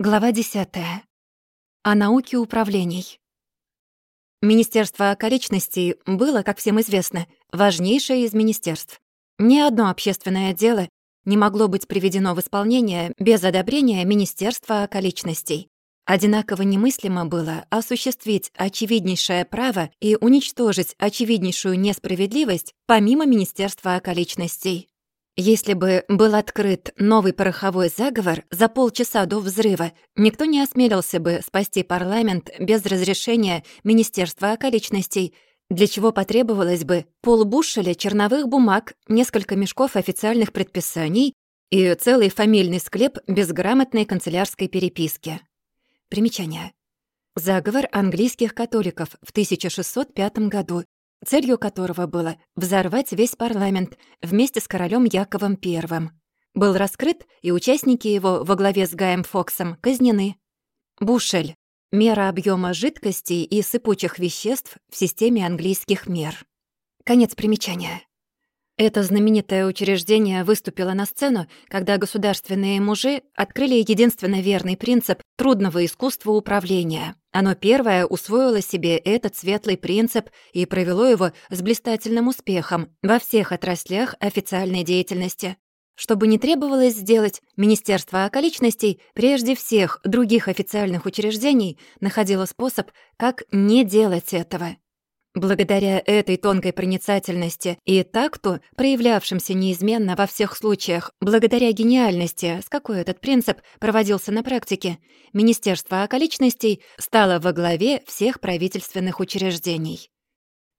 Глава 10. О науке управлений. Министерство околичностей было, как всем известно, важнейшее из министерств. Ни одно общественное дело не могло быть приведено в исполнение без одобрения Министерства околичностей. Одинаково немыслимо было осуществить очевиднейшее право и уничтожить очевиднейшую несправедливость помимо Министерства околичностей. Если бы был открыт новый пороховой заговор за полчаса до взрыва, никто не осмелился бы спасти парламент без разрешения Министерства околичностей, для чего потребовалось бы полбушеля черновых бумаг, несколько мешков официальных предписаний и целый фамильный склеп безграмотной канцелярской переписки. Примечание. Заговор английских католиков в 1605 году целью которого было взорвать весь парламент вместе с королем Яковом I. Был раскрыт, и участники его во главе с Гаем Фоксом казнены. Бушель — мера объема жидкостей и сыпучих веществ в системе английских мер. Конец примечания. Это знаменитое учреждение выступило на сцену, когда государственные мужи открыли единственно верный принцип трудного искусства управления. Оно первое усвоило себе этот светлый принцип и провело его с блистательным успехом во всех отраслях официальной деятельности. Чтобы не требовалось сделать, Министерство околичностей прежде всех других официальных учреждений находило способ, как не делать этого. Благодаря этой тонкой проницательности и такту, проявлявшимся неизменно во всех случаях, благодаря гениальности, с какой этот принцип проводился на практике, Министерство околичностей стало во главе всех правительственных учреждений.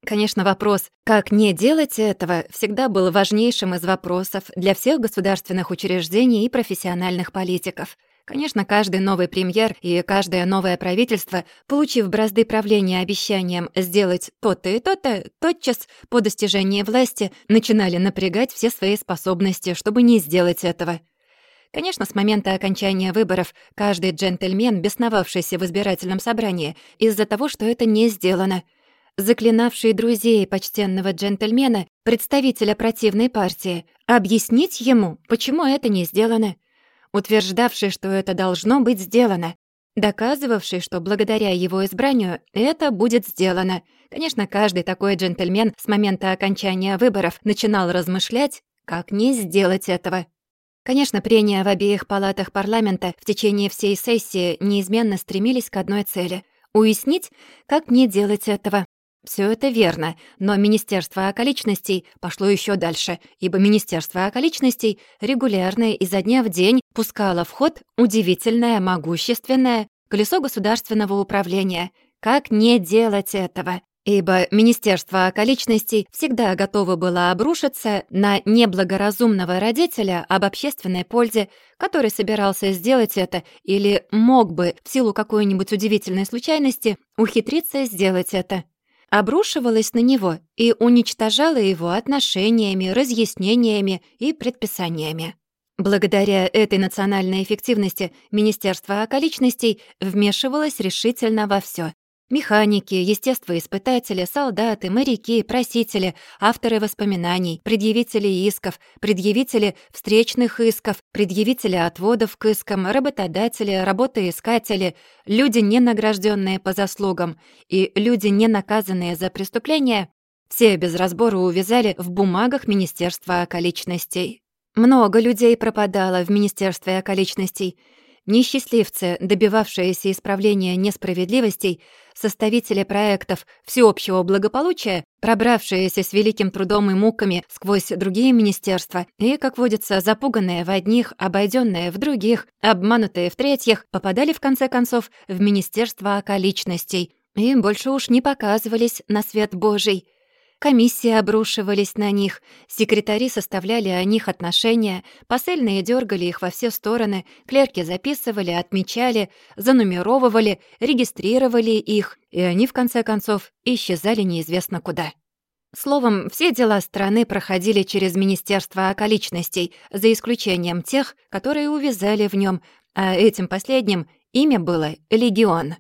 Конечно, вопрос, как не делать этого, всегда был важнейшим из вопросов для всех государственных учреждений и профессиональных политиков — Конечно, каждый новый премьер и каждое новое правительство, получив бразды правления обещанием сделать то-то и то-то, тотчас по достижении власти начинали напрягать все свои способности, чтобы не сделать этого. Конечно, с момента окончания выборов каждый джентльмен, бесновавшийся в избирательном собрании из-за того, что это не сделано, заклинавший друзей почтенного джентльмена, представителя противной партии, объяснить ему, почему это не сделано — утверждавший, что это должно быть сделано, доказывавший, что благодаря его избранию это будет сделано. Конечно, каждый такой джентльмен с момента окончания выборов начинал размышлять, как не сделать этого. Конечно, прения в обеих палатах парламента в течение всей сессии неизменно стремились к одной цели — уяснить, как не делать этого. Все это верно, но Министерство околичностей пошло еще дальше, ибо Министерство околичностей регулярно изо дня в день пускало в ход удивительное, могущественное колесо государственного управления. Как не делать этого? Ибо Министерство околичностей всегда готово было обрушиться на неблагоразумного родителя об общественной пользе, который собирался сделать это или мог бы, в силу какой-нибудь удивительной случайности, ухитриться сделать это обрушивалась на него и уничтожала его отношениями, разъяснениями и предписаниями. Благодаря этой национальной эффективности Министерство околичностей вмешивалось решительно во все, Механики, естествоиспытатели, солдаты, моряки, просители, авторы воспоминаний, предъявители исков, предъявители встречных исков, предъявители отводов к искам, работодатели, работоискатели, люди, не награжденные по заслугам, и люди, не наказанные за преступления, все без разбора увязали в бумагах Министерства околичностей. Много людей пропадало в Министерстве околичностей — Несчастливцы, добивавшиеся исправления несправедливостей, составители проектов всеобщего благополучия, пробравшиеся с великим трудом и муками сквозь другие министерства и, как водится, запуганные в одних, обойденные в других, обманутые в третьих, попадали в конце концов в Министерство околичностей. И больше уж не показывались на свет Божий — Комиссии обрушивались на них, секретари составляли о них отношения, посыльные дергали их во все стороны, клерки записывали, отмечали, занумеровывали, регистрировали их, и они, в конце концов, исчезали неизвестно куда. Словом, все дела страны проходили через Министерство околичностей, за исключением тех, которые увязали в нем, а этим последним имя было «Легион».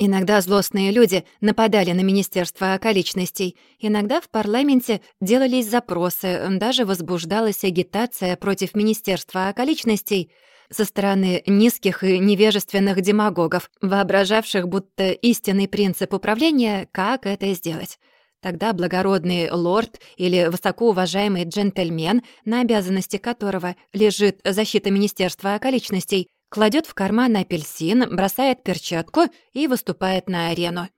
Иногда злостные люди нападали на Министерство околичностей, иногда в парламенте делались запросы, даже возбуждалась агитация против Министерства околичностей, со стороны низких и невежественных демагогов, воображавших, будто истинный принцип управления — как это сделать. Тогда благородный лорд или высокоуважаемый джентльмен, на обязанности которого лежит защита Министерства околичностей, кладет в карман апельсин, бросает перчатку и выступает на арену.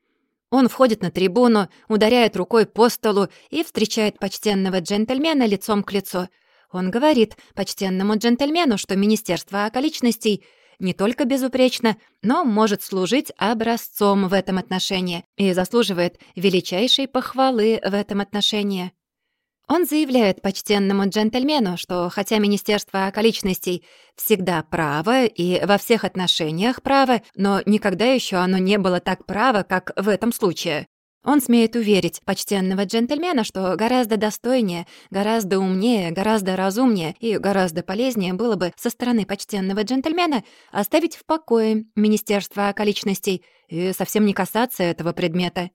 Он входит на трибуну, ударяет рукой по столу и встречает почтенного джентльмена лицом к лицу. Он говорит почтенному джентльмену, что Министерство околичностей не только безупречно, но может служить образцом в этом отношении и заслуживает величайшей похвалы в этом отношении. Он заявляет почтенному джентльмену, что хотя Министерство околичностей всегда право и во всех отношениях право, но никогда еще оно не было так право, как в этом случае. Он смеет уверить почтенного джентльмена, что гораздо достойнее, гораздо умнее, гораздо разумнее и гораздо полезнее было бы со стороны почтенного джентльмена оставить в покое Министерство околичностей и совсем не касаться этого предмета.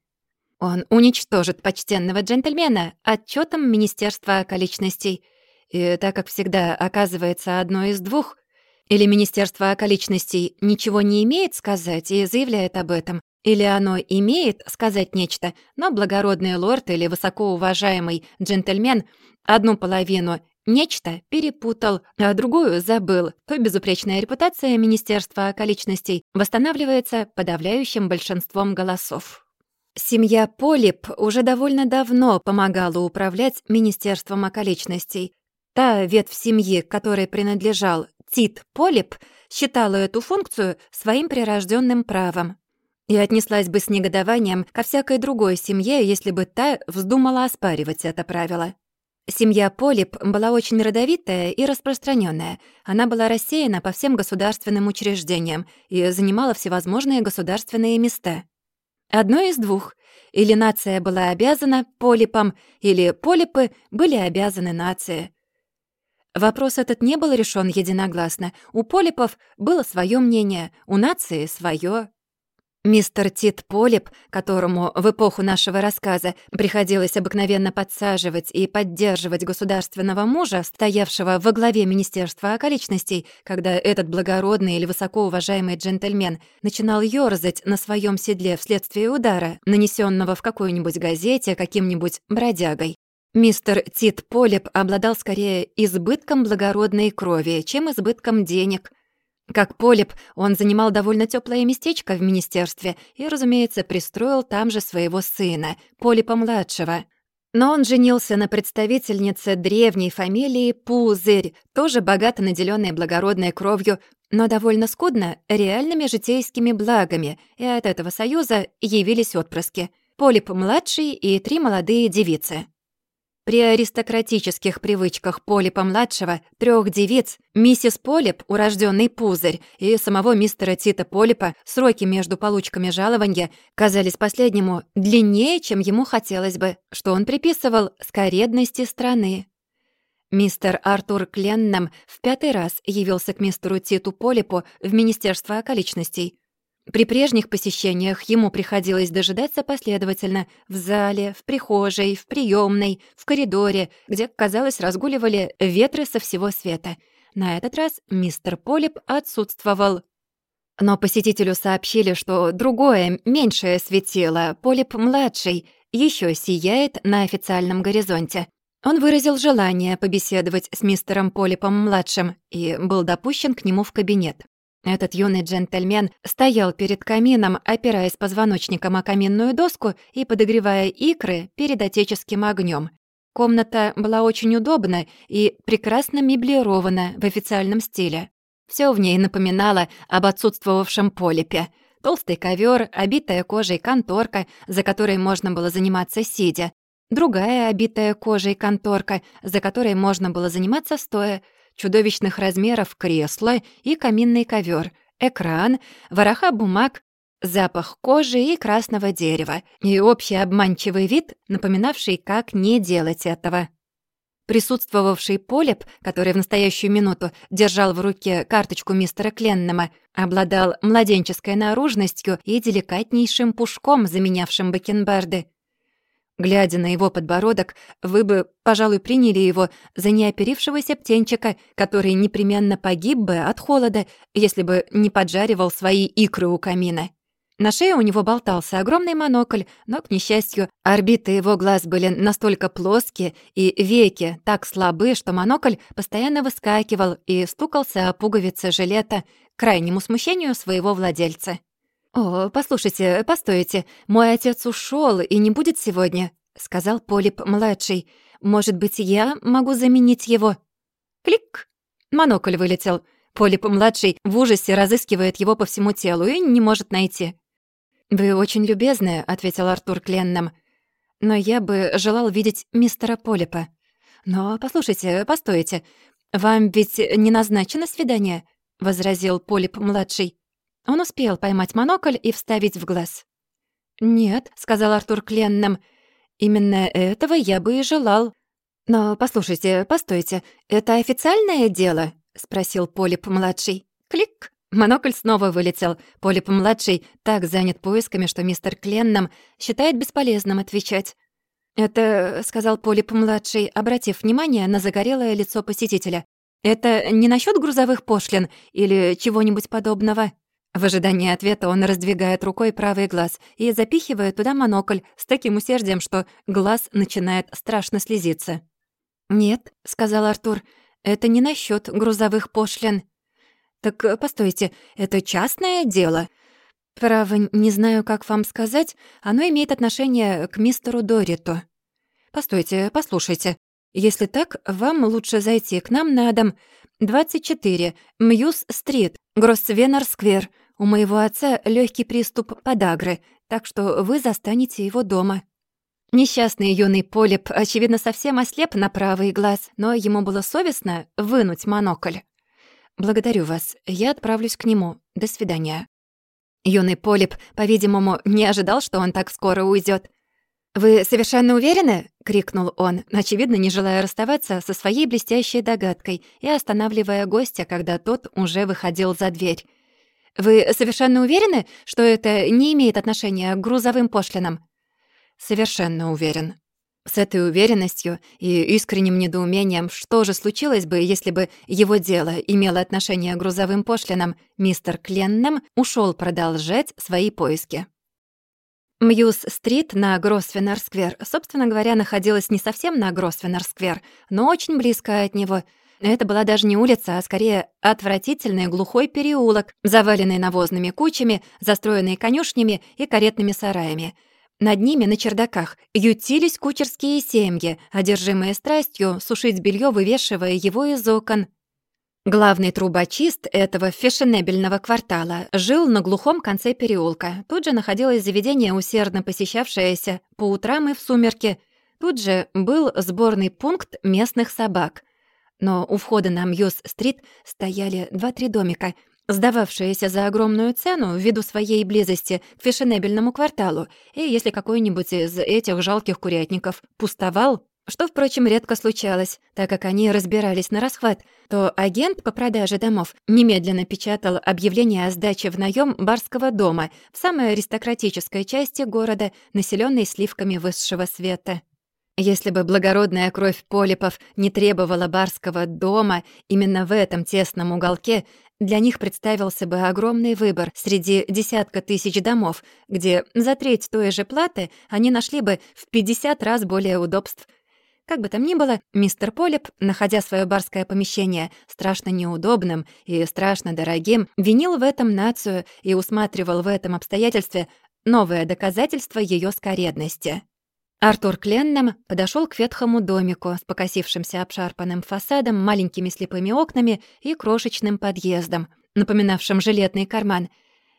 Он уничтожит почтенного джентльмена отчетом Министерства околичностей. И так как всегда оказывается одно из двух, или Министерство околичностей ничего не имеет сказать и заявляет об этом, или оно имеет сказать нечто, но благородный лорд или высокоуважаемый джентльмен одну половину нечто перепутал, а другую забыл, то безупречная репутация Министерства околичностей восстанавливается подавляющим большинством голосов. Семья Полип уже довольно давно помогала управлять Министерством околичностей. Та ветвь семьи, которой принадлежал Тит Полип, считала эту функцию своим прирожденным правом и отнеслась бы с негодованием ко всякой другой семье, если бы та вздумала оспаривать это правило. Семья Полип была очень родовитая и распространенная. Она была рассеяна по всем государственным учреждениям и занимала всевозможные государственные места. Одно из двух. Или нация была обязана полипам, или полипы были обязаны нации. Вопрос этот не был решен единогласно. У полипов было свое мнение, у нации — свое. Мистер Тит Полип, которому в эпоху нашего рассказа приходилось обыкновенно подсаживать и поддерживать государственного мужа, стоявшего во главе Министерства околичностей, когда этот благородный или высокоуважаемый джентльмен начинал ёрзать на своем седле вследствие удара, нанесенного в какой-нибудь газете каким-нибудь бродягой. Мистер Тит Полип обладал скорее избытком благородной крови, чем избытком денег — как полип, он занимал довольно теплое местечко в министерстве и, разумеется, пристроил там же своего сына, Полипа-младшего. Но он женился на представительнице древней фамилии Пузырь, тоже богато наделенной благородной кровью, но довольно скудно реальными житейскими благами, и от этого союза явились отпрыски. Полип-младший и три молодые девицы. При аристократических привычках Полипа-младшего, трех девиц, миссис Полип, урожденный Пузырь, и самого мистера Тита Полипа, сроки между получками жалования казались последнему длиннее, чем ему хотелось бы, что он приписывал скоредности страны. Мистер Артур Кленнам в пятый раз явился к мистеру Титу Полипу в Министерство околичностей. При прежних посещениях ему приходилось дожидаться последовательно в зале, в прихожей, в приемной, в коридоре, где, казалось, разгуливали ветры со всего света. На этот раз мистер Полип отсутствовал. Но посетителю сообщили, что другое, меньшее светило, Полип-младший, еще сияет на официальном горизонте. Он выразил желание побеседовать с мистером Полипом-младшим и был допущен к нему в кабинет. Этот юный джентльмен стоял перед камином, опираясь позвоночником о каминную доску и подогревая икры перед отеческим огнем. Комната была очень удобна и прекрасно меблирована в официальном стиле. Все в ней напоминало об отсутствовавшем полипе. Толстый ковер, обитая кожей конторка, за которой можно было заниматься сидя. Другая обитая кожей конторка, за которой можно было заниматься стоя — чудовищных размеров кресло и каминный ковер, экран, вороха бумаг, запах кожи и красного дерева и общий обманчивый вид, напоминавший, как не делать этого. Присутствовавший Полеп, который в настоящую минуту держал в руке карточку мистера Кленнема, обладал младенческой наружностью и деликатнейшим пушком, заменявшим бакенбарды. Глядя на его подбородок, вы бы, пожалуй, приняли его за неоперившегося птенчика, который непременно погиб бы от холода, если бы не поджаривал свои икры у камина. На шее у него болтался огромный монокль, но, к несчастью, орбиты его глаз были настолько плоские и веки так слабы, что монокль постоянно выскакивал и стукался о пуговицы жилета к крайнему смущению своего владельца. «О, послушайте, постойте, мой отец ушел и не будет сегодня», — сказал Полип-младший. «Может быть, я могу заменить его?» Клик! Монокль вылетел. Полип-младший в ужасе разыскивает его по всему телу и не может найти. «Вы очень любезны», — ответил Артур Кленном. «Но я бы желал видеть мистера Полипа. Но послушайте, постойте. Вам ведь не назначено свидание?» — возразил Полип-младший. Он успел поймать монокль и вставить в глаз. «Нет», — сказал Артур Кленном, — «именно этого я бы и желал». «Но послушайте, постойте, это официальное дело?» — спросил Полип-младший. «Клик!» Монокль снова вылетел. Полип-младший так занят поисками, что мистер Кленном считает бесполезным отвечать. «Это», — сказал Полип-младший, обратив внимание на загорелое лицо посетителя, «это не насчет грузовых пошлин или чего-нибудь подобного?» В ожидании ответа он раздвигает рукой правый глаз и запихивает туда монокль с таким усердием, что глаз начинает страшно слезиться. «Нет», — сказал Артур, — «это не насчет грузовых пошлин». «Так э, постойте, это частное дело?» «Право, не знаю, как вам сказать, оно имеет отношение к мистеру Дориту». «Постойте, послушайте. Если так, вам лучше зайти к нам на дом. 24, Мьюз-стрит, Гроссвеннер-сквер. У моего отца легкий приступ подагры, так что вы застанете его дома». Несчастный юный Полип, очевидно, совсем ослеп на правый глаз, но ему было совестно вынуть монокль. «Благодарю вас. Я отправлюсь к нему. До свидания». Юный Полип, по-видимому, не ожидал, что он так скоро уйдет. «Вы совершенно уверены?» — крикнул он, очевидно, не желая расставаться со своей блестящей догадкой и останавливая гостя, когда тот уже выходил за дверь. «Вы совершенно уверены, что это не имеет отношения к грузовым пошлинам?» «Совершенно уверен», с этой уверенностью и искренним недоумением, что же случилось бы, если бы его дело имело отношение к грузовым пошлинам, мистер Кленнем ушел продолжать свои поиски. Мьюз-стрит на Гросвеннер-сквер, собственно говоря, находилась не совсем на Гросвеннер-сквер, но очень близко от него. Это была даже не улица, а скорее отвратительный глухой переулок, заваленный навозными кучами, застроенный конюшнями и каретными сараями — над ними на чердаках ютились кучерские семьи, одержимые страстью сушить белье, вывешивая его из окон. Главный трубочист этого фешенебельного квартала жил на глухом конце переулка. Тут же находилось заведение, усердно посещавшееся по утрам и в сумерки. Тут же был сборный пункт местных собак. Но у входа на Мьюз-стрит стояли два-три домика — сдававшаяся за огромную цену ввиду своей близости к фешенебельному кварталу, и если какой-нибудь из этих жалких курятников пустовал, что, впрочем, редко случалось, так как они разбирались на расхват, то агент по продаже домов немедленно печатал объявление о сдаче в наем барского дома в самой аристократической части города, населенной сливками высшего света. Если бы благородная кровь полипов не требовала барского дома именно в этом тесном уголке, для них представился бы огромный выбор среди десятка тысяч домов, где за треть той же платы они нашли бы в 50 раз более удобств. Как бы там ни было, мистер Полип, находя свое барское помещение страшно неудобным и страшно дорогим, винил в этом нацию и усматривал в этом обстоятельстве новое доказательство ее скоредности. Артур Кленном подошел к ветхому домику с покосившимся обшарпанным фасадом, маленькими слепыми окнами и крошечным подъездом, напоминавшим жилетный карман,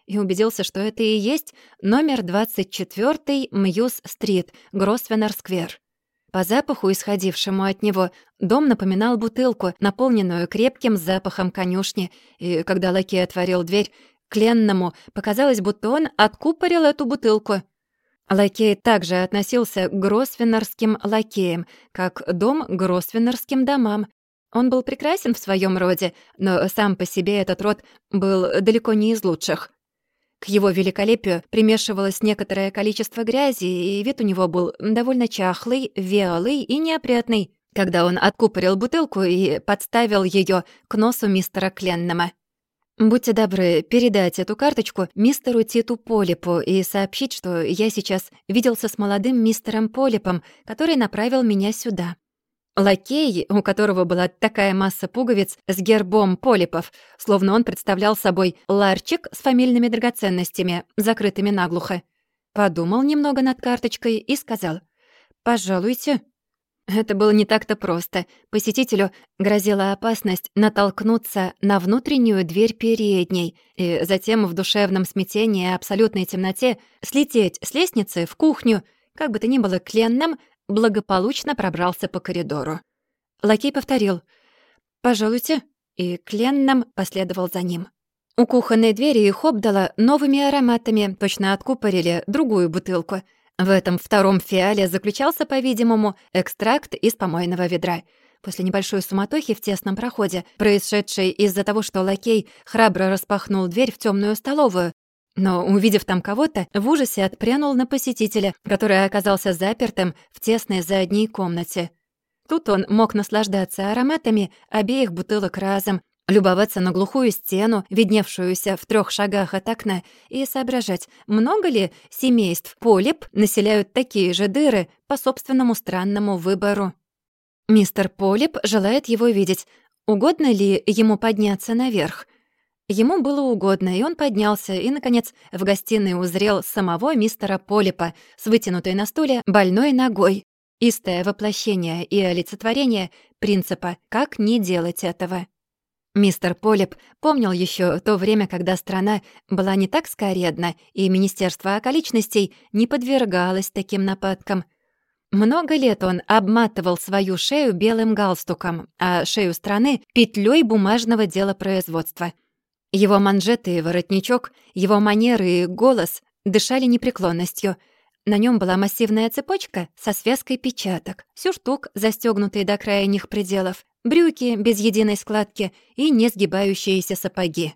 и убедился, что это и есть номер 24 Мьюз-стрит, Гросвеннер-сквер. По запаху, исходившему от него, дом напоминал бутылку, наполненную крепким запахом конюшни, и когда лакей отворил дверь, Кленному показалось, будто он откупорил эту бутылку — Лакей также относился к гросвеннерским лакеям, как дом к гросвеннерским домам. Он был прекрасен в своем роде, но сам по себе этот род был далеко не из лучших. К его великолепию примешивалось некоторое количество грязи, и вид у него был довольно чахлый, вялый и неопрятный, когда он откупорил бутылку и подставил ее к носу мистера Кленнема. «Будьте добры, передать эту карточку мистеру Титу Полипу и сообщить, что я сейчас виделся с молодым мистером Полипом, который направил меня сюда». Лакей, у которого была такая масса пуговиц с гербом полипов, словно он представлял собой ларчик с фамильными драгоценностями, закрытыми наглухо. Подумал немного над карточкой и сказал «Пожалуйте». Это было не так-то просто. Посетителю грозила опасность натолкнуться на внутреннюю дверь передней и затем в душевном смятении и абсолютной темноте слететь с лестницы в кухню, как бы то ни было кленным, благополучно пробрался по коридору. Лакей повторил «Пожалуйте», и Кленном последовал за ним. У кухонной двери их обдало новыми ароматами, точно откупорили другую бутылку. В этом втором фиале заключался, по-видимому, экстракт из помойного ведра. После небольшой суматохи в тесном проходе, происшедшей из-за того, что лакей храбро распахнул дверь в темную столовую, но, увидев там кого-то, в ужасе отпрянул на посетителя, который оказался запертым в тесной задней комнате. Тут он мог наслаждаться ароматами обеих бутылок разом, любоваться на глухую стену, видневшуюся в трех шагах от окна, и соображать, много ли семейств полип населяют такие же дыры по собственному странному выбору. Мистер Полип желает его видеть. Угодно ли ему подняться наверх? Ему было угодно, и он поднялся, и, наконец, в гостиной узрел самого мистера Полипа с вытянутой на стуле больной ногой. Истое воплощение и олицетворение принципа «как не делать этого». Мистер Полип помнил еще то время, когда страна была не так скоредна, и Министерство околичностей не подвергалось таким нападкам. Много лет он обматывал свою шею белым галстуком, а шею страны — петлей бумажного дела производства — его манжеты и воротничок, его манеры и голос дышали непреклонностью. На нем была массивная цепочка со связкой печаток, сюртук, застегнутый до крайних пределов, брюки без единой складки и несгибающиеся сапоги.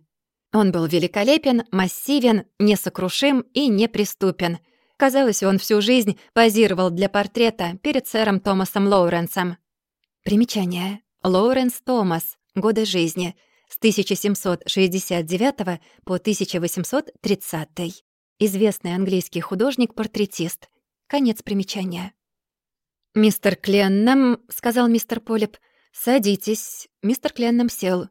Он был великолепен, массивен, несокрушим и неприступен. Казалось, он всю жизнь позировал для портрета перед сэром Томасом Лоуренсом. Примечание. Лоуренс Томас. Годы жизни — с 1769 по 1830. Известный английский художник-портретист. Конец примечания. «Мистер Кленном», — сказал мистер Полип, — «садитесь». Мистер Кленном сел.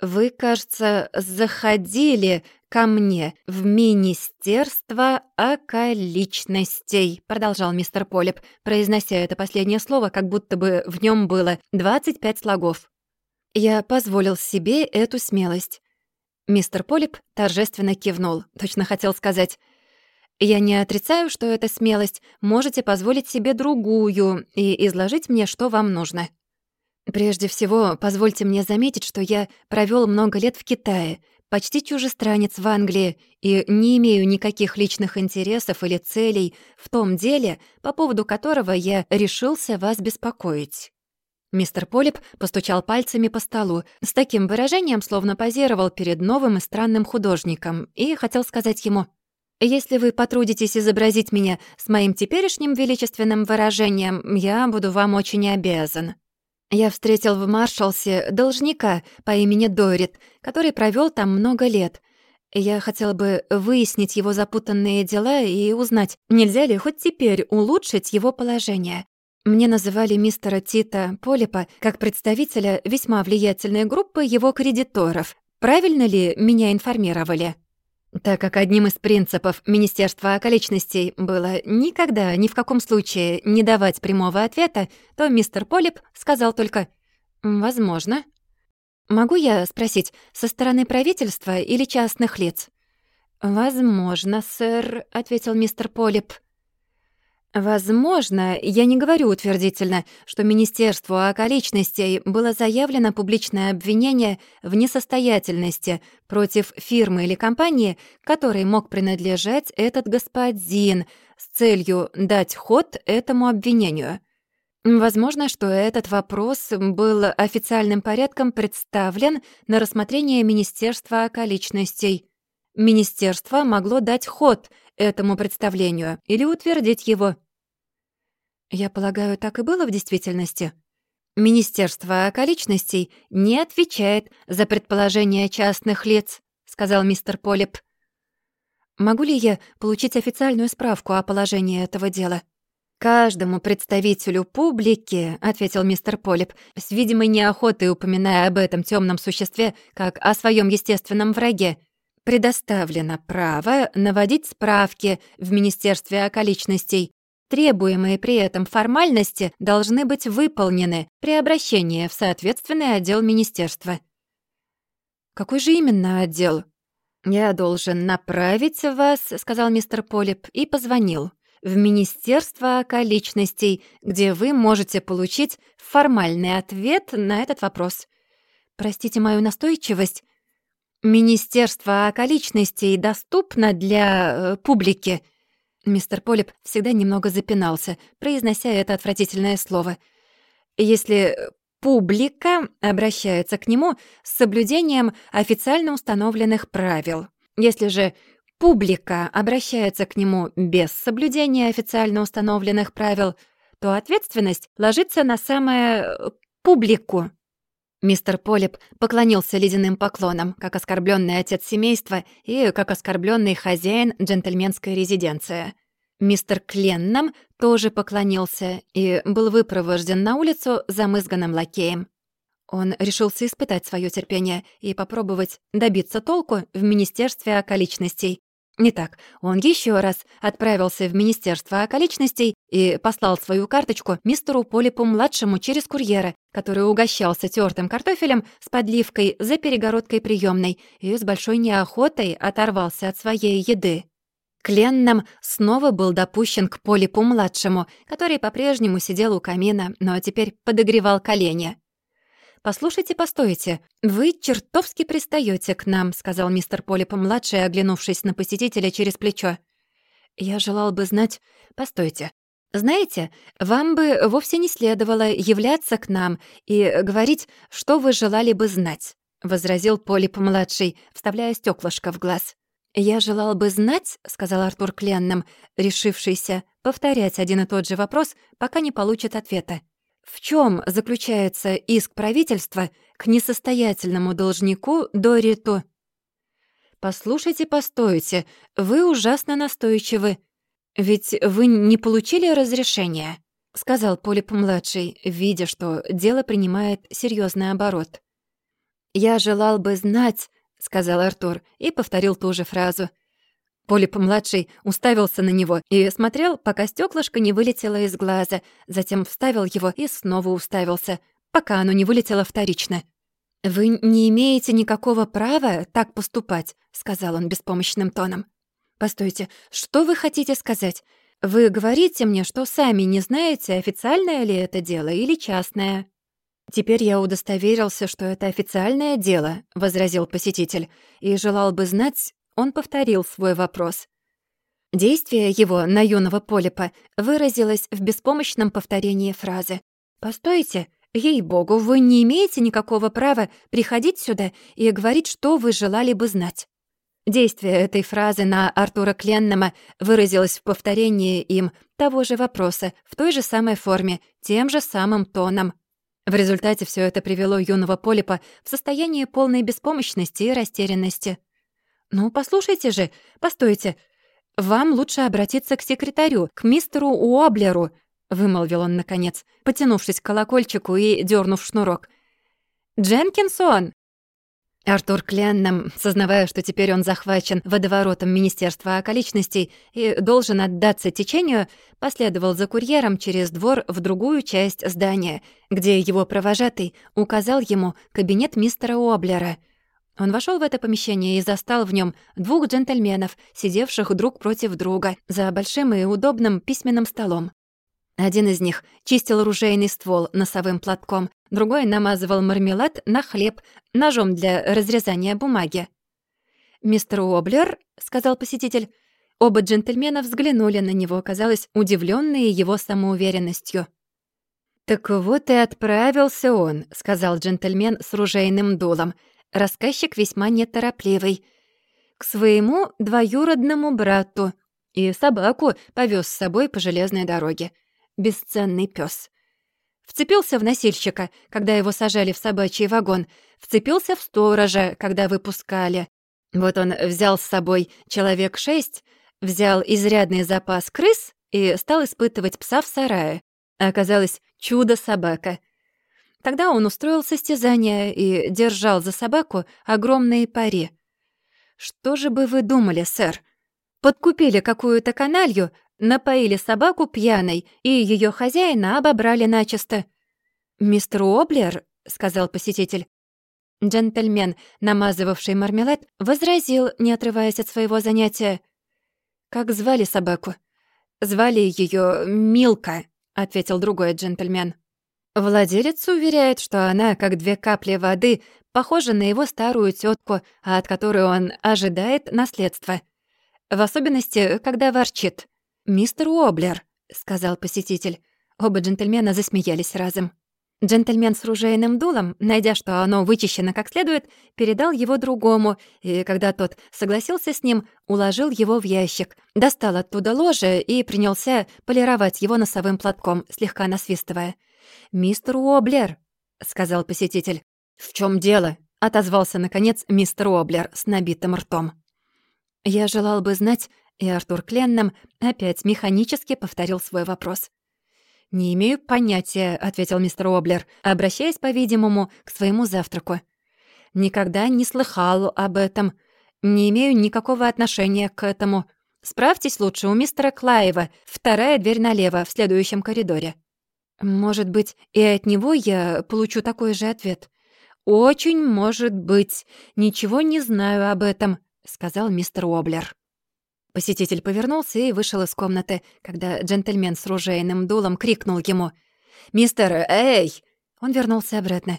«Вы, кажется, заходили ко мне в Министерство околичностей», — продолжал мистер Полип, произнося это последнее слово, как будто бы в нем было 25 слогов. Я позволил себе эту смелость. Мистер Полип торжественно кивнул, точно хотел сказать. «Я не отрицаю, что эта смелость. Можете позволить себе другую и изложить мне, что вам нужно. Прежде всего, позвольте мне заметить, что я провел много лет в Китае, почти чужестранец в Англии и не имею никаких личных интересов или целей в том деле, по поводу которого я решился вас беспокоить. Мистер Полип постучал пальцами по столу с таким выражением, словно позировал перед новым и странным художником, и хотел сказать ему, «Если вы потрудитесь изобразить меня с моим теперешним величественным выражением, я буду вам очень обязан». Я встретил в Маршалсе должника по имени Дорит, который провел там много лет. Я хотел бы выяснить его запутанные дела и узнать, нельзя ли хоть теперь улучшить его положение. Мне называли мистера Тита Полипа как представителя весьма влиятельной группы его кредиторов. Правильно ли меня информировали? Так как одним из принципов Министерства околичностей было никогда, ни в каком случае не давать прямого ответа, то мистер Полип сказал только «возможно». «Могу я спросить, со стороны правительства или частных лиц?» «Возможно, сэр», — ответил мистер Полип. Возможно, я не говорю утвердительно, что Министерству околичностей было заявлено публичное обвинение в несостоятельности против фирмы или компании, которой мог принадлежать этот господин, с целью дать ход этому обвинению. Возможно, что этот вопрос был официальным порядком представлен на рассмотрение Министерства околичностей. Министерство могло дать ход этому представлению или утвердить его. Я полагаю, так и было в действительности. Министерство околичностей не отвечает за предположения частных лиц, сказал мистер Полип. Могу ли я получить официальную справку о положении этого дела? «Каждому представителю публики», — ответил мистер Полип, с видимой неохотой упоминая об этом темном существе как о своем естественном враге, предоставлено право наводить справки в Министерстве околичностей. Требуемые при этом формальности должны быть выполнены при обращении в соответственный отдел министерства. «Какой же именно отдел?» «Я должен направить вас», — сказал мистер Полип, и позвонил в Министерство околичностей, где вы можете получить формальный ответ на этот вопрос. Простите мою настойчивость. Министерство околичностей доступно для э, публики. Мистер Полип всегда немного запинался, произнося это отвратительное слово. Если публика обращается к нему с соблюдением официально установленных правил. Если же публика обращается к нему без соблюдения официально установленных правил, то ответственность ложится на самое э, публику. Мистер Полип поклонился ледяным поклоном, как оскорбленный отец семейства и как оскорбленный хозяин джентльменской резиденции. Мистер Кленном тоже поклонился и был выпровожден на улицу замызганным лакеем. Он решился испытать свое терпение и попробовать добиться толку в Министерстве околичностей, не так. Он еще раз отправился в Министерство околичностей и послал свою карточку мистеру Полипу-младшему через курьера, который угощался тертым картофелем с подливкой за перегородкой приемной и с большой неохотой оторвался от своей еды. Кленном снова был допущен к Полипу-младшему, который по-прежнему сидел у камина, но теперь подогревал колени. «Послушайте, постойте. Вы чертовски пристаете к нам», — сказал мистер Полип-младший, оглянувшись на посетителя через плечо. «Я желал бы знать... Постойте. Знаете, вам бы вовсе не следовало являться к нам и говорить, что вы желали бы знать», — возразил Полип-младший, вставляя стеклышко в глаз. «Я желал бы знать», — сказал Артур Кленном, решившийся повторять один и тот же вопрос, пока не получит ответа. В чем заключается иск правительства к несостоятельному должнику Дориту? «Послушайте, постойте, вы ужасно настойчивы. Ведь вы не получили разрешения», — сказал Полип-младший, видя, что дело принимает серьезный оборот. «Я желал бы знать», — сказал Артур и повторил ту же фразу. Полип-младший уставился на него и смотрел, пока стеклышко не вылетело из глаза, затем вставил его и снова уставился, пока оно не вылетело вторично. «Вы не имеете никакого права так поступать», — сказал он беспомощным тоном. «Постойте, что вы хотите сказать? Вы говорите мне, что сами не знаете, официальное ли это дело или частное?» «Теперь я удостоверился, что это официальное дело», — возразил посетитель, «и желал бы знать, он повторил свой вопрос. Действие его на юного Полипа выразилось в беспомощном повторении фразы. «Постойте, ей-богу, вы не имеете никакого права приходить сюда и говорить, что вы желали бы знать». Действие этой фразы на Артура Кленнама выразилось в повторении им того же вопроса в той же самой форме, тем же самым тоном. В результате все это привело юного Полипа в состояние полной беспомощности и растерянности. «Ну, послушайте же, постойте. Вам лучше обратиться к секретарю, к мистеру Уоблеру», — вымолвил он наконец, потянувшись к колокольчику и дернув шнурок. «Дженкинсон!» Артур Кленном, сознавая, что теперь он захвачен водоворотом Министерства околичностей и должен отдаться течению, последовал за курьером через двор в другую часть здания, где его провожатый указал ему кабинет мистера Уоблера — он вошел в это помещение и застал в нем двух джентльменов, сидевших друг против друга за большим и удобным письменным столом. Один из них чистил ружейный ствол носовым платком, другой намазывал мармелад на хлеб ножом для разрезания бумаги. «Мистер Уоблер», — сказал посетитель, оба джентльмена взглянули на него, казалось, удивленные его самоуверенностью. «Так вот и отправился он», — сказал джентльмен с ружейным дулом — Рассказчик весьма неторопливый. к своему двоюродному брату и собаку повез с собой по железной дороге. Бесценный пес. Вцепился в носильщика, когда его сажали в собачий вагон. Вцепился в сторожа, когда выпускали. Вот он взял с собой человек шесть, взял изрядный запас крыс и стал испытывать пса в сарае. Оказалось, чудо-собака. Тогда он устроил состязание и держал за собаку огромные пари. Что же бы вы думали, сэр? Подкупили какую-то каналью, напоили собаку пьяной, и ее хозяина обобрали начисто. «Мистер Облер», — сказал посетитель. Джентльмен, намазывавший мармелад, возразил, не отрываясь от своего занятия. «Как звали собаку?» «Звали ее Милка», — ответил другой джентльмен. Владелец уверяет, что она, как две капли воды, похожа на его старую тетку, от которой он ожидает наследства. В особенности, когда ворчит. «Мистер Уоблер», — сказал посетитель. Оба джентльмена засмеялись разом. Джентльмен с ружейным дулом, найдя, что оно вычищено как следует, передал его другому, и когда тот согласился с ним, уложил его в ящик, достал оттуда ложе и принялся полировать его носовым платком, слегка насвистывая. «Мистер Уоблер», — сказал посетитель. «В чем дело?» — отозвался, наконец, мистер Уоблер с набитым ртом. «Я желал бы знать, и Артур Кленном опять механически повторил свой вопрос. «Не имею понятия», — ответил мистер Облер, обращаясь, по-видимому, к своему завтраку. «Никогда не слыхал об этом. Не имею никакого отношения к этому. Справьтесь лучше у мистера Клаева, вторая дверь налево, в следующем коридоре». «Может быть, и от него я получу такой же ответ?» «Очень может быть. Ничего не знаю об этом», — сказал мистер Облер. Посетитель повернулся и вышел из комнаты, когда джентльмен с ружейным дулом крикнул ему. «Мистер, эй!» Он вернулся обратно.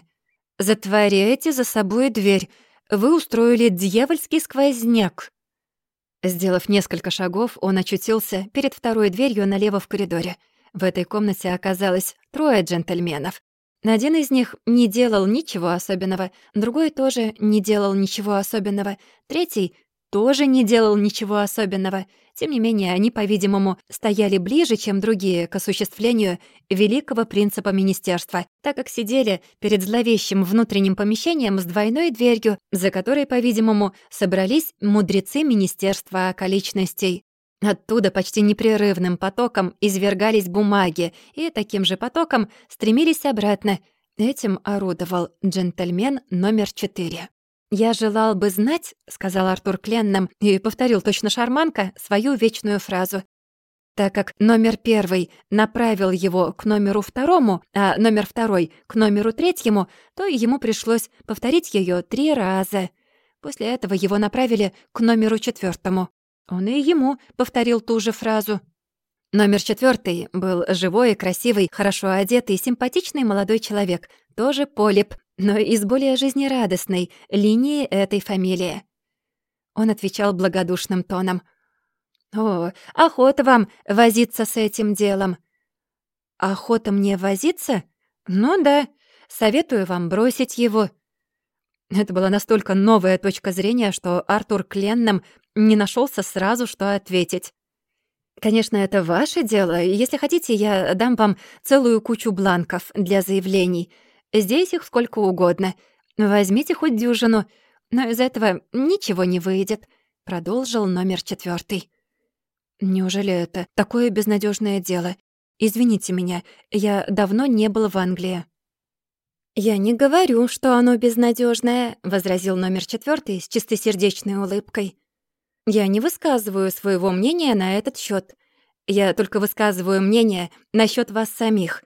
«Затворяйте за собой дверь. Вы устроили дьявольский сквозняк». Сделав несколько шагов, он очутился перед второй дверью налево в коридоре. В этой комнате оказалось трое джентльменов. Один из них не делал ничего особенного, другой тоже не делал ничего особенного, третий тоже не делал ничего особенного. Тем не менее, они, по-видимому, стояли ближе, чем другие, к осуществлению великого принципа министерства, так как сидели перед зловещим внутренним помещением с двойной дверью, за которой, по-видимому, собрались мудрецы министерства околичностей. Оттуда почти непрерывным потоком извергались бумаги, и таким же потоком стремились обратно. Этим орудовал джентльмен номер четыре. «Я желал бы знать», — сказал Артур Кленном и повторил точно шарманка свою вечную фразу. Так как номер первый направил его к номеру второму, а номер второй — к номеру третьему, то ему пришлось повторить ее три раза. После этого его направили к номеру четвертому. Он и ему повторил ту же фразу. Номер четвертый был живой, красивый, хорошо одетый, симпатичный молодой человек, тоже полип, но из более жизнерадостной линии этой фамилии. Он отвечал благодушным тоном. «О, охота вам возиться с этим делом». «Охота мне возиться? Ну да, советую вам бросить его». Это была настолько новая точка зрения, что Артур Кленном не нашелся сразу, что ответить. «Конечно, это ваше дело, если хотите, я дам вам целую кучу бланков для заявлений. Здесь их сколько угодно. Возьмите хоть дюжину, но из этого ничего не выйдет», — продолжил номер четвертый. «Неужели это такое безнадежное дело? Извините меня, я давно не был в Англии». «Я не говорю, что оно безнадежное, возразил номер четвертый с чистосердечной улыбкой. «Я не высказываю своего мнения на этот счет. Я только высказываю мнение насчет вас самих.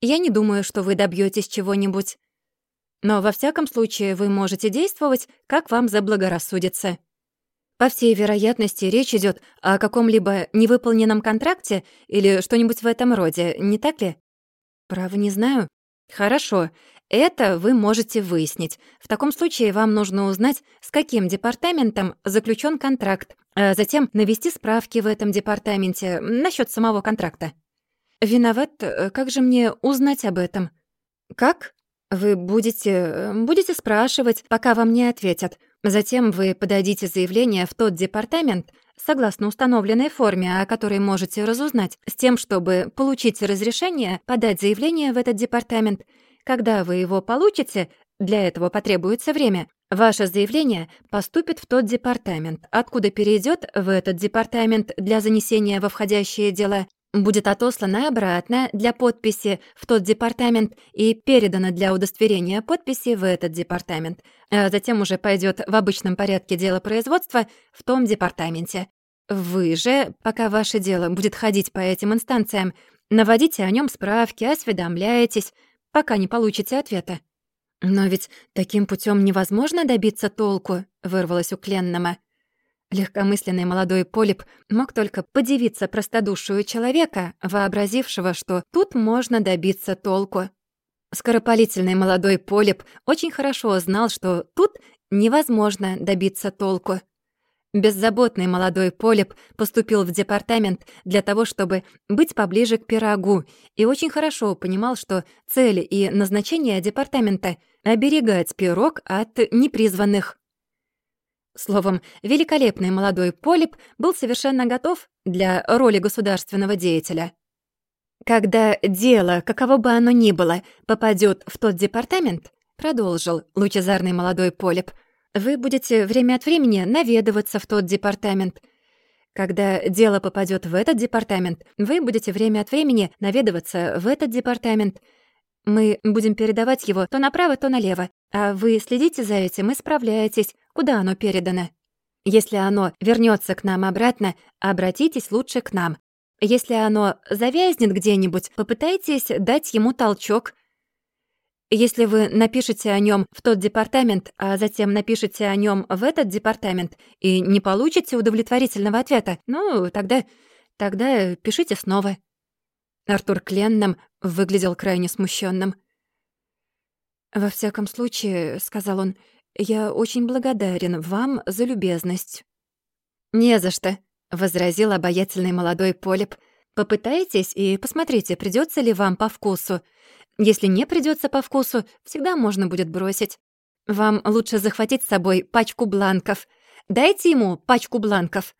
Я не думаю, что вы добьетесь чего-нибудь. Но во всяком случае вы можете действовать, как вам заблагорассудится. По всей вероятности, речь идет о каком-либо невыполненном контракте или что-нибудь в этом роде, не так ли? Право не знаю. Хорошо, это вы можете выяснить. В таком случае вам нужно узнать, с каким департаментом заключен контракт, а затем навести справки в этом департаменте насчет самого контракта. «Виноват. Э, как же мне узнать об этом?» «Как? Вы будете... будете спрашивать, пока вам не ответят. Затем вы подадите заявление в тот департамент, согласно установленной форме, о которой можете разузнать, с тем, чтобы получить разрешение подать заявление в этот департамент. Когда вы его получите, для этого потребуется время, ваше заявление поступит в тот департамент, откуда перейдет в этот департамент для занесения во входящее дело будет отослано обратно для подписи в тот департамент и передано для удостоверения подписи в этот департамент, а затем уже пойдет в обычном порядке дело производства в том департаменте. Вы же, пока ваше дело будет ходить по этим инстанциям, наводите о нем справки, осведомляетесь, пока не получите ответа. «Но ведь таким путем невозможно добиться толку», — вырвалось у Кленнама. Легкомысленный молодой полип мог только подивиться простодушию человека, вообразившего, что тут можно добиться толку. Скоропалительный молодой полип очень хорошо знал, что тут невозможно добиться толку. Беззаботный молодой полип поступил в департамент для того, чтобы быть поближе к пирогу, и очень хорошо понимал, что цели и назначение департамента — оберегать пирог от непризванных. Словом, великолепный молодой Полип был совершенно готов для роли государственного деятеля. «Когда дело, каково бы оно ни было, попадет в тот департамент», продолжил лучезарный молодой Полип, «вы будете время от времени наведываться в тот департамент. Когда дело попадет в этот департамент, вы будете время от времени наведываться в этот департамент. Мы будем передавать его то направо, то налево, а вы следите за этим и справляетесь, куда оно передано. Если оно вернется к нам обратно, обратитесь лучше к нам. Если оно завязнет где-нибудь, попытайтесь дать ему толчок. Если вы напишете о нем в тот департамент, а затем напишете о нем в этот департамент и не получите удовлетворительного ответа, ну, тогда... тогда пишите снова. Артур Кленном выглядел крайне смущенным. «Во всяком случае», — сказал он, — «я очень благодарен вам за любезность». «Не за что», — возразил обаятельный молодой Полип. «Попытайтесь и посмотрите, придется ли вам по вкусу. Если не придется по вкусу, всегда можно будет бросить. Вам лучше захватить с собой пачку бланков. Дайте ему пачку бланков.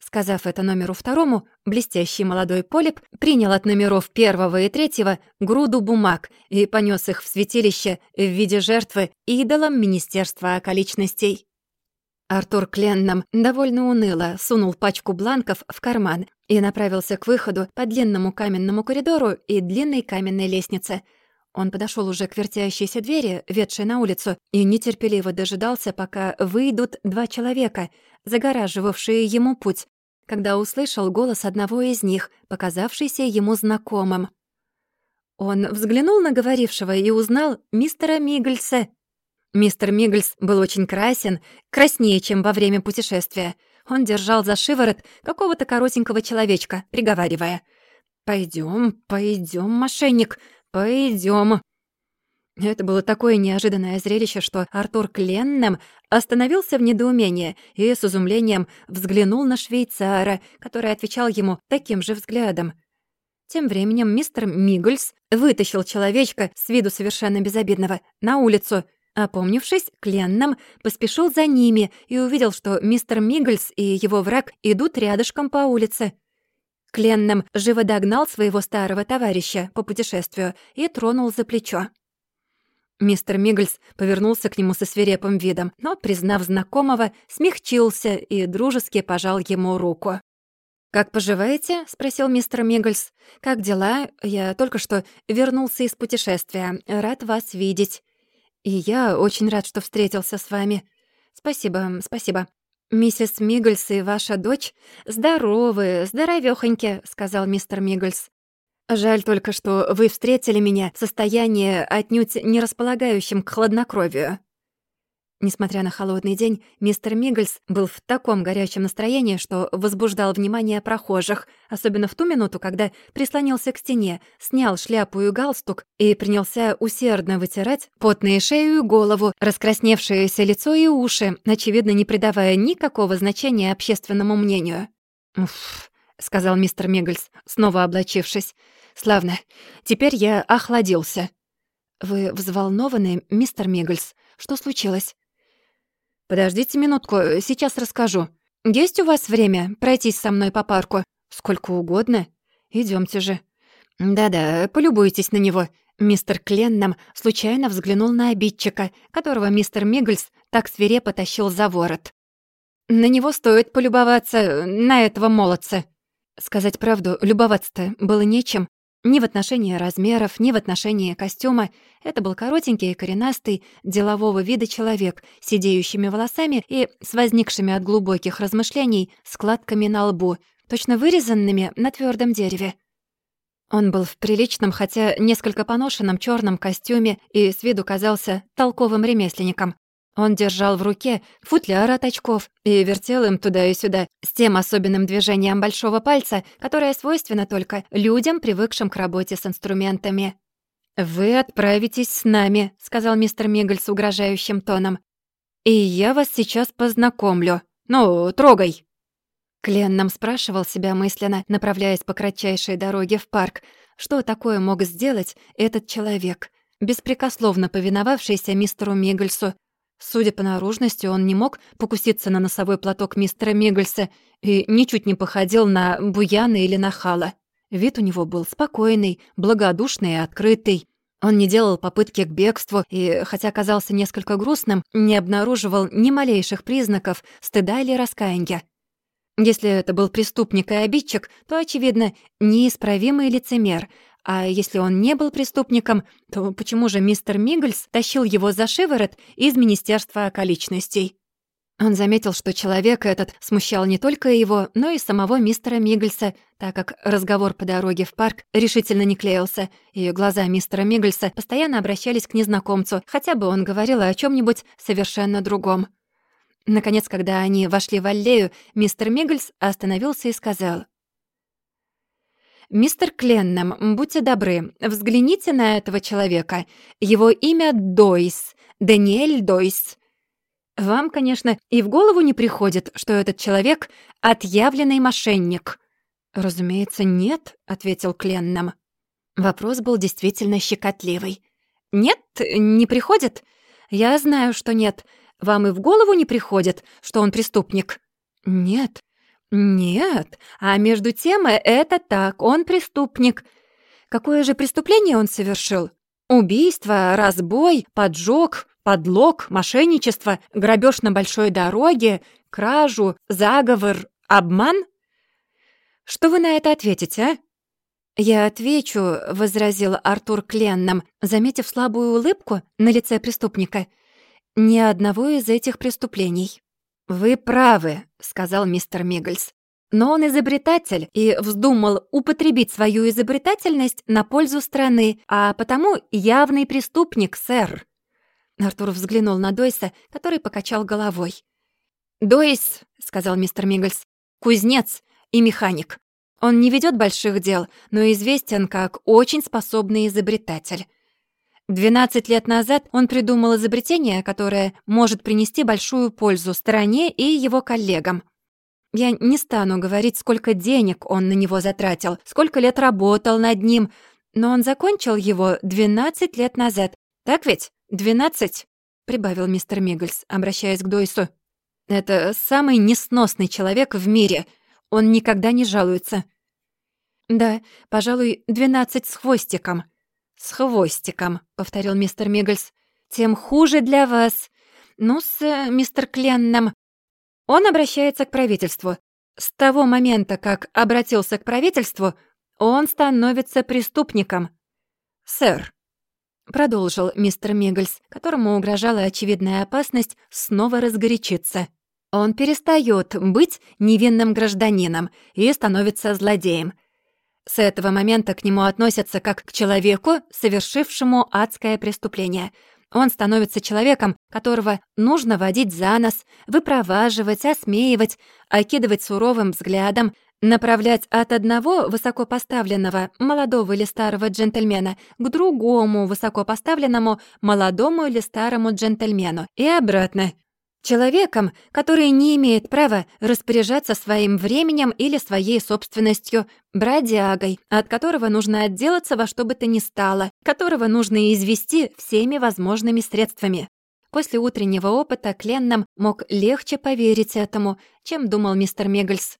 Сказав это номеру второму, блестящий молодой полип принял от номеров первого и третьего груду бумаг и понес их в святилище в виде жертвы идолам Министерства околичностей. Артур Кленном довольно уныло сунул пачку бланков в карман и направился к выходу по длинному каменному коридору и длинной каменной лестнице. Он подошел уже к вертящейся двери, ведшей на улицу, и нетерпеливо дожидался, пока выйдут два человека, загораживавшие ему путь, когда услышал голос одного из них, показавшийся ему знакомым. Он взглянул на говорившего и узнал мистера Мигельса. Мистер Мигельс был очень красен, краснее, чем во время путешествия. Он держал за шиворот какого-то коротенького человечка, приговаривая. «Пойдём, пойдём, мошенник, пойдём». Это было такое неожиданное зрелище, что Артур Кленнем остановился в недоумении и с изумлением взглянул на швейцара, который отвечал ему таким же взглядом. Тем временем мистер Мигельс вытащил человечка с виду совершенно безобидного на улицу. Опомнившись, Кленном поспешил за ними и увидел, что мистер Мигельс и его враг идут рядышком по улице. Кленном живо догнал своего старого товарища по путешествию и тронул за плечо. Мистер Мигельс повернулся к нему со свирепым видом, но, признав знакомого, смягчился и дружески пожал ему руку. «Как поживаете?» — спросил мистер Мигельс. «Как дела? Я только что вернулся из путешествия. Рад вас видеть. И я очень рад, что встретился с вами. Спасибо, спасибо. Миссис Мигельс и ваша дочь здоровы, здоровёхоньки», — сказал мистер Мигельс. Жаль только, что вы встретили меня в состоянии отнюдь не располагающем к хладнокровию». Несмотря на холодный день, мистер Мигельс был в таком горячем настроении, что возбуждал внимание прохожих, особенно в ту минуту, когда прислонился к стене, снял шляпу и галстук и принялся усердно вытирать потные шею и голову, раскрасневшееся лицо и уши, очевидно, не придавая никакого значения общественному мнению. «Уф», — сказал мистер Мигельс, снова облачившись, — Славно. Теперь я охладился. Вы взволнованы, мистер Мигельс? Что случилось? «Подождите минутку, сейчас расскажу. Есть у вас время пройтись со мной по парку? Сколько угодно. Идемте же». «Да-да, полюбуйтесь на него». Мистер Кленнам случайно взглянул на обидчика, которого мистер Мигглс так свирепо тащил за ворот. «На него стоит полюбоваться, на этого молодца». Сказать правду, любоваться-то было нечем. Ни в отношении размеров, ни в отношении костюма. Это был коротенький и коренастый, делового вида человек, сидеющими волосами и с возникшими от глубоких размышлений складками на лбу, точно вырезанными на твердом дереве. Он был в приличном, хотя несколько поношенном черном костюме и с виду казался толковым ремесленником. Он держал в руке футляр от очков и вертел им туда и сюда с тем особенным движением большого пальца, которое свойственно только людям, привыкшим к работе с инструментами. «Вы отправитесь с нами», — сказал мистер Мигель с угрожающим тоном. «И я вас сейчас познакомлю. Ну, трогай». Клен спрашивал себя мысленно, направляясь по кратчайшей дороге в парк, что такое мог сделать этот человек, беспрекословно повиновавшийся мистеру Мигельсу, Судя по наружности, он не мог покуситься на носовой платок мистера Мигельса и ничуть не походил на буяна или нахала. Вид у него был спокойный, благодушный и открытый. Он не делал попытки к бегству и, хотя казался несколько грустным, не обнаруживал ни малейших признаков стыда или раскаяния. Если это был преступник и обидчик, то, очевидно, неисправимый лицемер — а если он не был преступником, то почему же мистер Миггельс тащил его за шиворот из Министерства околичностей? Он заметил, что человек этот смущал не только его, но и самого мистера Миггельса, так как разговор по дороге в парк решительно не клеился, и глаза мистера Миггельса постоянно обращались к незнакомцу, хотя бы он говорил о чем нибудь совершенно другом. Наконец, когда они вошли в аллею, мистер Миггельс остановился и сказал — «Мистер Кленнам, будьте добры, взгляните на этого человека. Его имя Дойс, Даниэль Дойс. Вам, конечно, и в голову не приходит, что этот человек — отъявленный мошенник». «Разумеется, нет», — ответил Кленнам. Вопрос был действительно щекотливый. «Нет, не приходит? Я знаю, что нет. Вам и в голову не приходит, что он преступник?» «Нет», «Нет, а между тем э, это так, он преступник. Какое же преступление он совершил? Убийство, разбой, поджог, подлог, мошенничество, грабеж на большой дороге, кражу, заговор, обман? Что вы на это ответите, а?» «Я отвечу», — возразил Артур Кленном, заметив слабую улыбку на лице преступника. «Ни одного из этих преступлений». «Вы правы», — сказал мистер Миггельс. «Но он изобретатель и вздумал употребить свою изобретательность на пользу страны, а потому явный преступник, сэр». Артур взглянул на Дойса, который покачал головой. «Дойс», — сказал мистер Миггельс, — «кузнец и механик. Он не ведет больших дел, но известен как очень способный изобретатель. 12 лет назад он придумал изобретение, которое может принести большую пользу стране и его коллегам. Я не стану говорить, сколько денег он на него затратил, сколько лет работал над ним, но он закончил его 12 лет назад. Так ведь? 12? прибавил мистер Миггельс, обращаясь к Дойсу. Это самый несносный человек в мире. Он никогда не жалуется. Да, пожалуй, 12 с хвостиком. «С хвостиком», — повторил мистер Миггельс. «Тем хуже для вас. Ну-с, мистер Кленном». Он обращается к правительству. С того момента, как обратился к правительству, он становится преступником. «Сэр», — продолжил мистер Миггельс, которому угрожала очевидная опасность снова разгорячиться. «Он перестает быть невинным гражданином и становится злодеем. С этого момента к нему относятся как к человеку, совершившему адское преступление. Он становится человеком, которого нужно водить за нос, выпроваживать, осмеивать, окидывать суровым взглядом, направлять от одного высокопоставленного молодого или старого джентльмена к другому высокопоставленному молодому или старому джентльмену и обратно. Человеком, который не имеет права распоряжаться своим временем или своей собственностью, бродягой, от которого нужно отделаться во что бы то ни стало, которого нужно извести всеми возможными средствами. После утреннего опыта Кленном мог легче поверить этому, чем думал мистер Мегальс.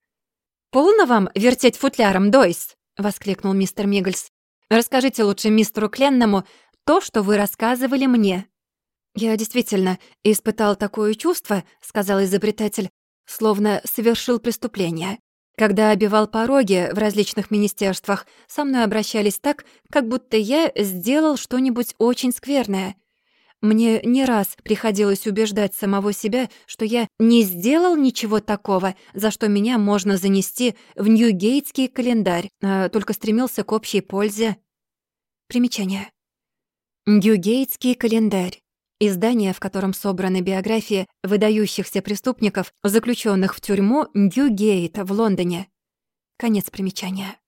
«Полно вам вертеть футляром, Дойс?» — воскликнул мистер Миггельс. «Расскажите лучше мистеру Кленному то, что вы рассказывали мне». «Я действительно испытал такое чувство», — сказал изобретатель, словно совершил преступление. Когда обивал пороги в различных министерствах, со мной обращались так, как будто я сделал что-нибудь очень скверное. Мне не раз приходилось убеждать самого себя, что я не сделал ничего такого, за что меня можно занести в Ньюгейтский календарь, а только стремился к общей пользе. Примечание. Ньюгейтский календарь. Издание, в котором собраны биографии выдающихся преступников, заключенных в тюрьму Ньюгейт в Лондоне. Конец примечания.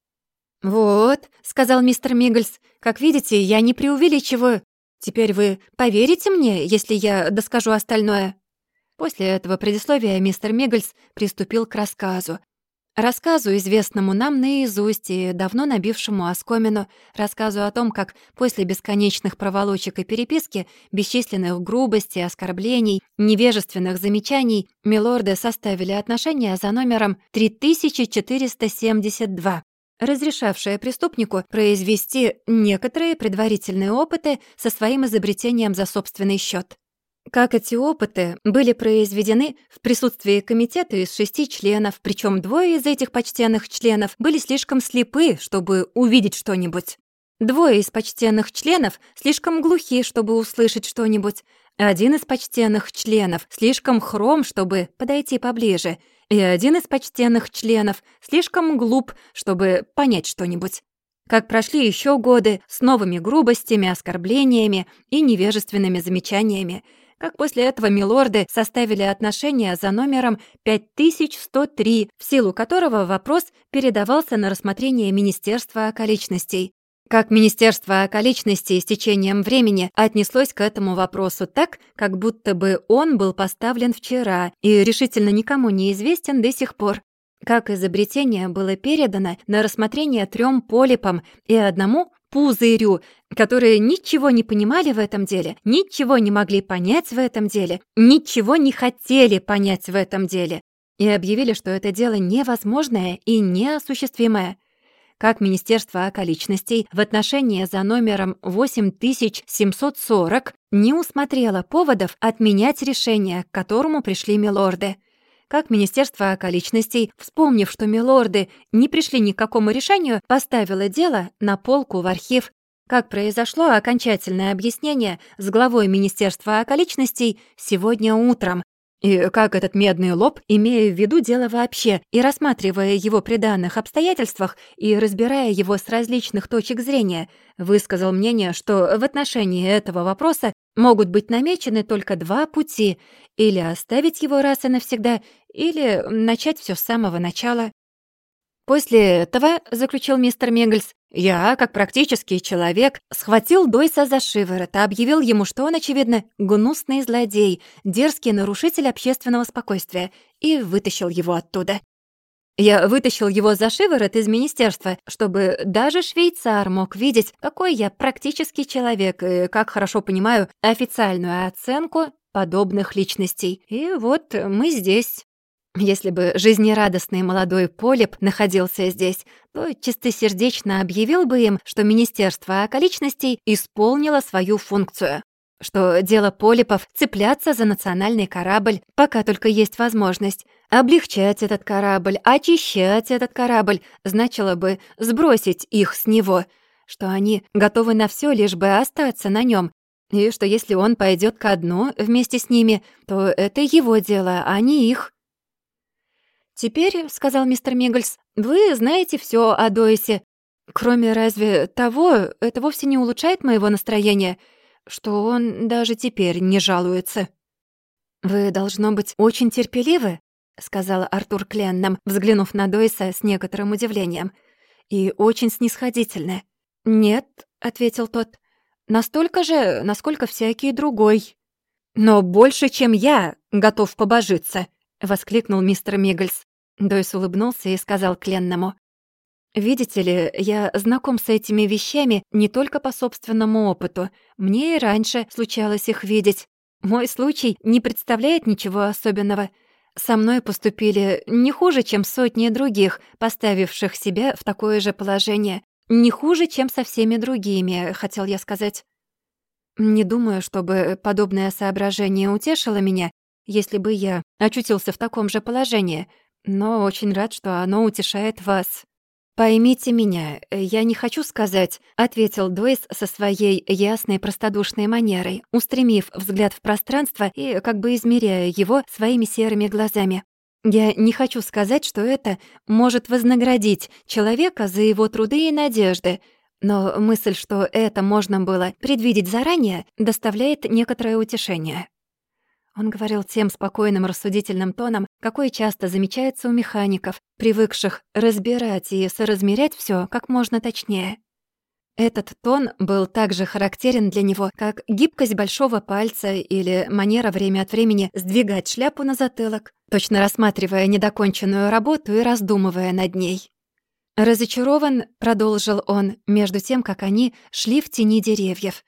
«Вот», — сказал мистер Миггельс, — «как видите, я не преувеличиваю. Теперь вы поверите мне, если я доскажу остальное?» После этого предисловия мистер Миггельс приступил к рассказу. Рассказу, известному нам наизусть и давно набившему оскомину, рассказу о том, как после бесконечных проволочек и переписки, бесчисленных грубостей, оскорблений, невежественных замечаний, милорды составили отношения за номером 3472 разрешавшая преступнику произвести некоторые предварительные опыты со своим изобретением за собственный счет. Как эти опыты были произведены в присутствии комитета из шести членов, причем двое из этих почтенных членов были слишком слепы, чтобы увидеть что-нибудь. Двое из почтенных членов слишком глухи, чтобы услышать что-нибудь. Один из почтенных членов слишком хром, чтобы подойти поближе — и один из почтенных членов слишком глуп, чтобы понять что-нибудь. Как прошли еще годы с новыми грубостями, оскорблениями и невежественными замечаниями, как после этого милорды составили отношения за номером 5103, в силу которого вопрос передавался на рассмотрение Министерства околичностей. Как Министерство околичностей с течением времени отнеслось к этому вопросу так, как будто бы он был поставлен вчера и решительно никому не известен до сих пор. Как изобретение было передано на рассмотрение трем полипам и одному пузырю, которые ничего не понимали в этом деле, ничего не могли понять в этом деле, ничего не хотели понять в этом деле, и объявили, что это дело невозможное и неосуществимое как Министерство околичностей в отношении за номером 8740 не усмотрело поводов отменять решение, к которому пришли милорды. Как Министерство околичностей, вспомнив, что милорды не пришли ни к какому решению, поставило дело на полку в архив. Как произошло окончательное объяснение с главой Министерства околичностей сегодня утром, и как этот медный лоб, имея в виду дело вообще, и рассматривая его при данных обстоятельствах и разбирая его с различных точек зрения, высказал мнение, что в отношении этого вопроса могут быть намечены только два пути — или оставить его раз и навсегда, или начать все с самого начала. После этого, заключил мистер Мегельс, я, как практический человек, схватил Дойса за шиворот, объявил ему, что он, очевидно, гнусный злодей, дерзкий нарушитель общественного спокойствия, и вытащил его оттуда. Я вытащил его за шиворот из министерства, чтобы даже швейцар мог видеть, какой я практический человек и как хорошо понимаю официальную оценку подобных личностей. И вот мы здесь. Если бы жизнерадостный молодой Полип находился здесь, то чистосердечно объявил бы им, что Министерство околичностей исполнило свою функцию, что дело Полипов — цепляться за национальный корабль, пока только есть возможность, облегчать этот корабль, очищать этот корабль, значило бы сбросить их с него, что они готовы на все, лишь бы остаться на нем, и что если он пойдет ко дну вместе с ними, то это его дело, а не их. «Теперь, — сказал мистер Миггельс, — вы знаете все о Дойсе. Кроме разве того, это вовсе не улучшает моего настроения, что он даже теперь не жалуется». «Вы, должно быть, очень терпеливы», — сказал Артур Кленном, взглянув на Дойса с некоторым удивлением, «и очень снисходительны». «Нет», — ответил тот, — «настолько же, насколько всякий другой». «Но больше, чем я, готов побожиться», — воскликнул мистер Миггельс. Дойс улыбнулся и сказал Кленному. «Видите ли, я знаком с этими вещами не только по собственному опыту. Мне и раньше случалось их видеть. Мой случай не представляет ничего особенного. Со мной поступили не хуже, чем сотни других, поставивших себя в такое же положение. Не хуже, чем со всеми другими, хотел я сказать. Не думаю, чтобы подобное соображение утешило меня, если бы я очутился в таком же положении, но очень рад, что оно утешает вас. «Поймите меня, я не хочу сказать», — ответил Дойс со своей ясной простодушной манерой, устремив взгляд в пространство и как бы измеряя его своими серыми глазами. «Я не хочу сказать, что это может вознаградить человека за его труды и надежды, но мысль, что это можно было предвидеть заранее, доставляет некоторое утешение». Он говорил тем спокойным рассудительным тоном, какой часто замечается у механиков, привыкших разбирать и соразмерять все как можно точнее. Этот тон был также характерен для него, как гибкость большого пальца или манера время от времени сдвигать шляпу на затылок, точно рассматривая недоконченную работу и раздумывая над ней. Разочарован, продолжил он, между тем, как они шли в тени деревьев.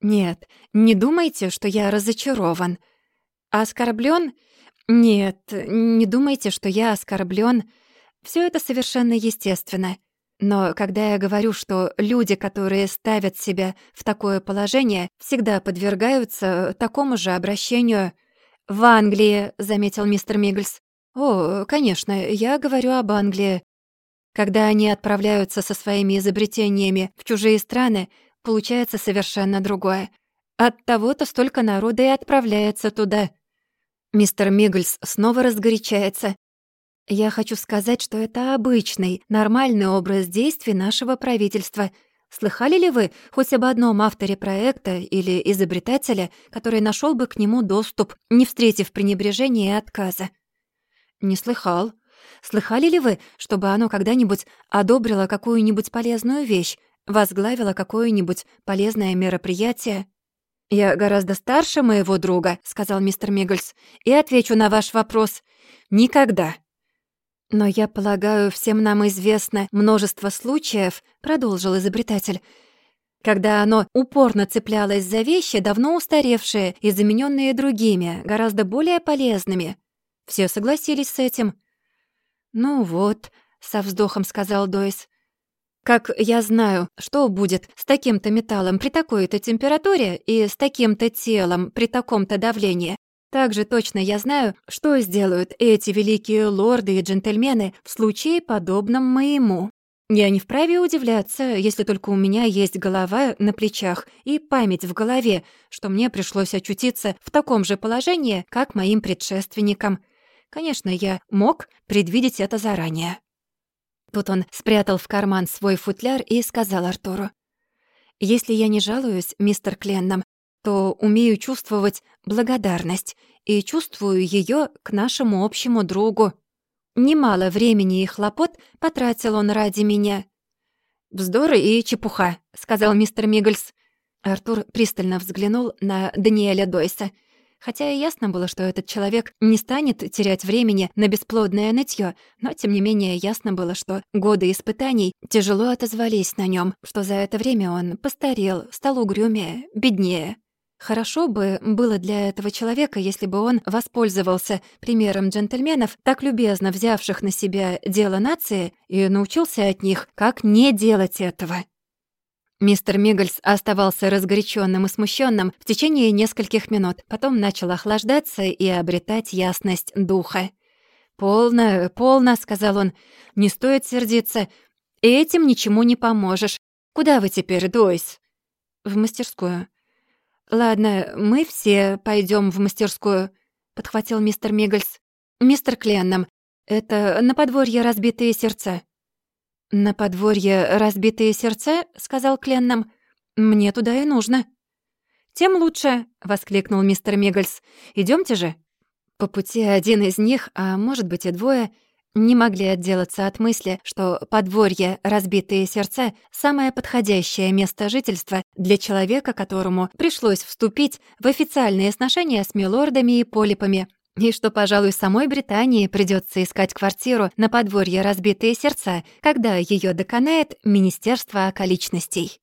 «Нет, не думайте, что я разочарован. Оскорблен? Нет, не думайте, что я оскорблен. Все это совершенно естественно. Но когда я говорю, что люди, которые ставят себя в такое положение, всегда подвергаются такому же обращению... «В Англии», — заметил мистер Мигглс. «О, конечно, я говорю об Англии. Когда они отправляются со своими изобретениями в чужие страны, получается совершенно другое. От того-то столько народа и отправляется туда. Мистер Мигглс снова разгорячается. Я хочу сказать, что это обычный, нормальный образ действий нашего правительства. Слыхали ли вы хоть об одном авторе проекта или изобретателе, который нашел бы к нему доступ, не встретив пренебрежения и отказа? Не слыхал. Слыхали ли вы, чтобы оно когда-нибудь одобрило какую-нибудь полезную вещь, возглавило какое-нибудь полезное мероприятие? «Я гораздо старше моего друга», — сказал мистер Миггельс, «и отвечу на ваш вопрос. Никогда». «Но я полагаю, всем нам известно множество случаев», — продолжил изобретатель, когда оно упорно цеплялось за вещи, давно устаревшие и замененные другими, гораздо более полезными. Все согласились с этим. «Ну вот», — со вздохом сказал Дойс, как я знаю, что будет с таким-то металлом при такой-то температуре и с таким-то телом при таком-то давлении, так же точно я знаю, что сделают эти великие лорды и джентльмены в случае, подобном моему. Я не вправе удивляться, если только у меня есть голова на плечах и память в голове, что мне пришлось очутиться в таком же положении, как моим предшественникам. Конечно, я мог предвидеть это заранее. Тут он спрятал в карман свой футляр и сказал Артуру. «Если я не жалуюсь, мистер Кленном, то умею чувствовать благодарность и чувствую ее к нашему общему другу. Немало времени и хлопот потратил он ради меня». «Вздор и чепуха», — сказал мистер Миггельс. Артур пристально взглянул на Даниэля Дойса — Хотя и ясно было, что этот человек не станет терять времени на бесплодное нытье, но тем не менее ясно было, что годы испытаний тяжело отозвались на нем, что за это время он постарел, стал угрюмее, беднее. Хорошо бы было для этого человека, если бы он воспользовался примером джентльменов, так любезно взявших на себя дело нации, и научился от них, как не делать этого. Мистер Миггельс оставался разгоряченным и смущенным в течение нескольких минут, потом начал охлаждаться и обретать ясность духа. «Полно, полно», — сказал он, — «не стоит сердиться. Этим ничему не поможешь. Куда вы теперь, Дойс?» «В мастерскую». «Ладно, мы все пойдем в мастерскую», — подхватил мистер Миггельс. «Мистер Кленном, это на подворье разбитые сердца». «На подворье разбитые сердца?» — сказал Кленном. «Мне туда и нужно». «Тем лучше», — воскликнул мистер Миггельс. Идемте же». По пути один из них, а может быть и двое, не могли отделаться от мысли, что подворье «Разбитые сердца» — самое подходящее место жительства для человека, которому пришлось вступить в официальные сношения с милордами и полипами, и что, пожалуй, самой Британии придется искать квартиру на подворье «Разбитые сердца», когда ее доконает Министерство околичностей.